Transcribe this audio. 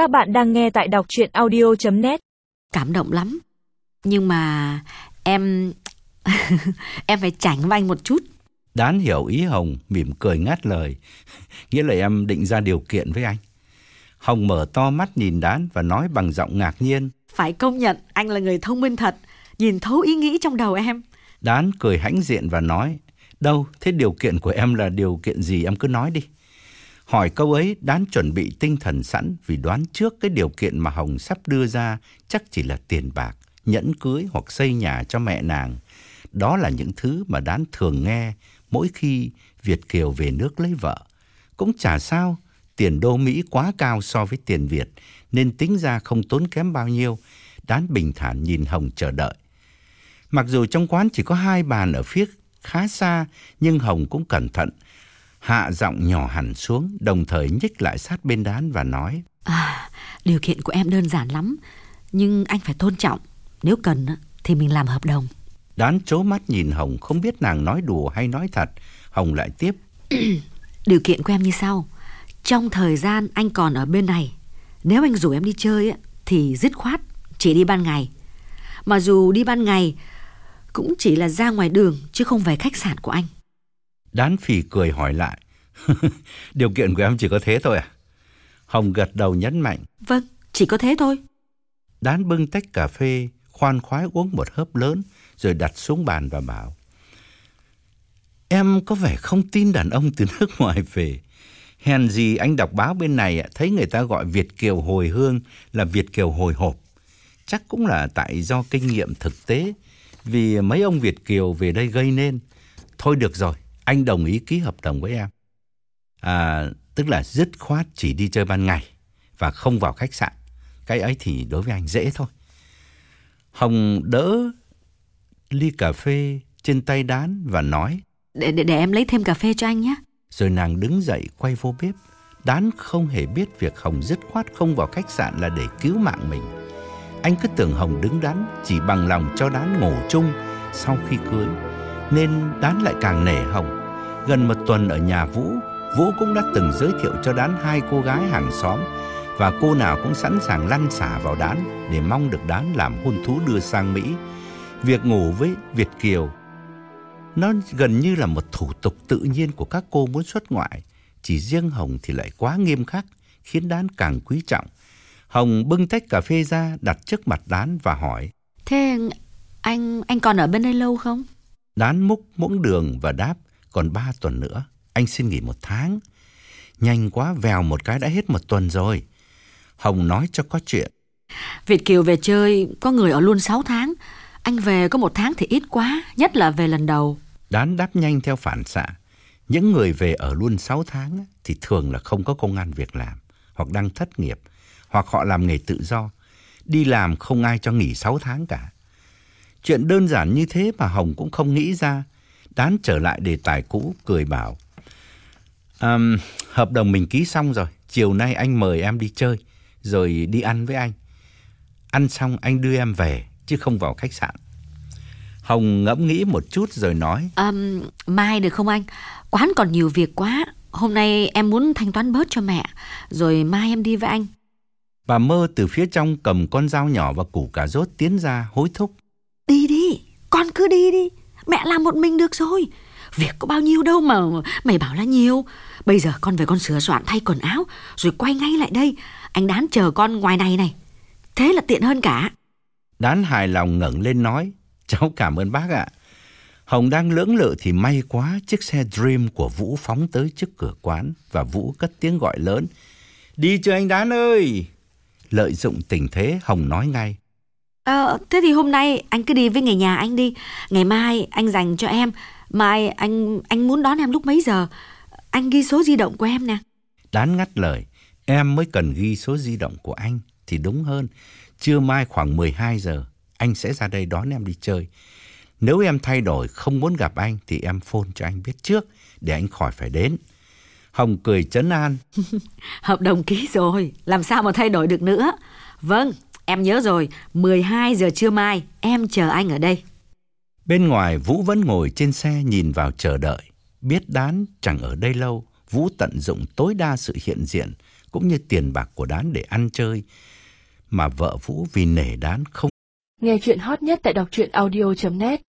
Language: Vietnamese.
Các bạn đang nghe tại đọc chuyện audio.net Cảm động lắm. Nhưng mà em... em phải chảnh với anh một chút. Đán hiểu ý Hồng, mỉm cười ngắt lời. Nghĩa là em định ra điều kiện với anh. Hồng mở to mắt nhìn Đán và nói bằng giọng ngạc nhiên. Phải công nhận anh là người thông minh thật. Nhìn thấu ý nghĩ trong đầu em. Đán cười hãnh diện và nói. Đâu, thế điều kiện của em là điều kiện gì em cứ nói đi. Hỏi câu ấy, đáng chuẩn bị tinh thần sẵn vì đoán trước cái điều kiện mà Hồng sắp đưa ra chắc chỉ là tiền bạc, nhẫn cưới hoặc xây nhà cho mẹ nàng. Đó là những thứ mà Đán thường nghe mỗi khi Việt Kiều về nước lấy vợ. Cũng chả sao, tiền đô Mỹ quá cao so với tiền Việt nên tính ra không tốn kém bao nhiêu. Đán bình thản nhìn Hồng chờ đợi. Mặc dù trong quán chỉ có hai bàn ở phía khá xa nhưng Hồng cũng cẩn thận hạ giọng nhỏ hẳn xuống, đồng thời nhích lại sát bên đán và nói. À, điều kiện của em đơn giản lắm, nhưng anh phải tôn trọng. Nếu cần thì mình làm hợp đồng. Đán chố mắt nhìn Hồng không biết nàng nói đùa hay nói thật. Hồng lại tiếp. điều kiện của em như sau. Trong thời gian anh còn ở bên này, nếu anh rủ em đi chơi thì dứt khoát chỉ đi ban ngày. Mà dù đi ban ngày cũng chỉ là ra ngoài đường chứ không về khách sạn của anh. Đán phì cười hỏi lại. Điều kiện của em chỉ có thế thôi à? Hồng gật đầu nhấn mạnh. Vâng, chỉ có thế thôi. Đán bưng tách cà phê, khoan khoái uống một hớp lớn, rồi đặt xuống bàn và bảo. Em có vẻ không tin đàn ông từ nước ngoài về. Hèn gì anh đọc báo bên này thấy người ta gọi Việt Kiều hồi hương là Việt Kiều hồi hộp. Chắc cũng là tại do kinh nghiệm thực tế, vì mấy ông Việt Kiều về đây gây nên. Thôi được rồi, anh đồng ý ký hợp đồng với em. À, tức là dứt khoát chỉ đi chơi ban ngày và không vào khách sạn. Cái ấy thì đối với anh dễ thôi. Hồng đỡ ly cà phê trên tay đán và nói. Để, để, để em lấy thêm cà phê cho anh nhé. Rồi nàng đứng dậy quay vô bếp. Đán không hề biết việc Hồng dứt khoát không vào khách sạn là để cứu mạng mình. Anh cứ tưởng Hồng đứng đắn chỉ bằng lòng cho đán ngủ chung sau khi cưới nên Đán lại càng nể Hồng. Gần một tuần ở nhà Vũ, Vũ cũng đã từng giới thiệu cho Đán hai cô gái hàng xóm và cô nào cũng sẵn sàng lăn xả vào Đán để mong được Đán làm hôn thú đưa sang Mỹ. Việc ngủ với Việt Kiều nó gần như là một thủ tục tự nhiên của các cô muốn xuất ngoại. Chỉ riêng Hồng thì lại quá nghiêm khắc, khiến Đán càng quý trọng. Hồng bưng tách cà phê ra đặt trước mặt Đán và hỏi. Thế anh anh còn ở bên đây lâu không? Đán múc muỗng đường và đáp, còn ba tuần nữa, anh xin nghỉ một tháng. Nhanh quá, vèo một cái đã hết một tuần rồi. Hồng nói cho có chuyện. Việt Kiều về chơi, có người ở luôn 6 tháng. Anh về có một tháng thì ít quá, nhất là về lần đầu. Đán đáp nhanh theo phản xạ. Những người về ở luôn 6 tháng thì thường là không có công an việc làm, hoặc đang thất nghiệp, hoặc họ làm nghề tự do. Đi làm không ai cho nghỉ 6 tháng cả. Chuyện đơn giản như thế mà Hồng cũng không nghĩ ra. Đán trở lại đề tài cũ, cười bảo. Um, hợp đồng mình ký xong rồi. Chiều nay anh mời em đi chơi, rồi đi ăn với anh. Ăn xong anh đưa em về, chứ không vào khách sạn. Hồng ngẫm nghĩ một chút rồi nói. Um, mai được không anh? Quán còn nhiều việc quá. Hôm nay em muốn thanh toán bớt cho mẹ, rồi mai em đi với anh. Bà mơ từ phía trong cầm con dao nhỏ và củ cà rốt tiến ra hối thúc. Đi đi, con cứ đi đi. Mẹ làm một mình được rồi. Việc có bao nhiêu đâu mà mày bảo là nhiều. Bây giờ con về con sửa soạn thay quần áo rồi quay ngay lại đây. Anh Đán chờ con ngoài này này. Thế là tiện hơn cả. Đán hài lòng ngẩng lên nói. Cháu cảm ơn bác ạ. Hồng đang lưỡng lự thì may quá chiếc xe Dream của Vũ phóng tới trước cửa quán và Vũ cất tiếng gọi lớn. Đi chưa anh Đán ơi! Lợi dụng tình thế Hồng nói ngay. Ờ, thế thì hôm nay anh cứ đi với người nhà anh đi. Ngày mai anh dành cho em. Mai anh anh muốn đón em lúc mấy giờ? Anh ghi số di động của em nè. Đán ngắt lời. Em mới cần ghi số di động của anh thì đúng hơn. Trưa mai khoảng 12 giờ anh sẽ ra đây đón em đi chơi. Nếu em thay đổi không muốn gặp anh thì em phone cho anh biết trước để anh khỏi phải đến. Hồng cười chấn an. Hợp đồng ký rồi, làm sao mà thay đổi được nữa. Vâng, Em nhớ rồi, 12 giờ trưa mai, em chờ anh ở đây. Bên ngoài Vũ vẫn ngồi trên xe nhìn vào chờ đợi. Biết đán chẳng ở đây lâu, Vũ tận dụng tối đa sự hiện diện, cũng như tiền bạc của Đán để ăn chơi. Mà vợ Vũ vì nể Đán không Nghe chuyện hot nhất tại đọc truyện audio.net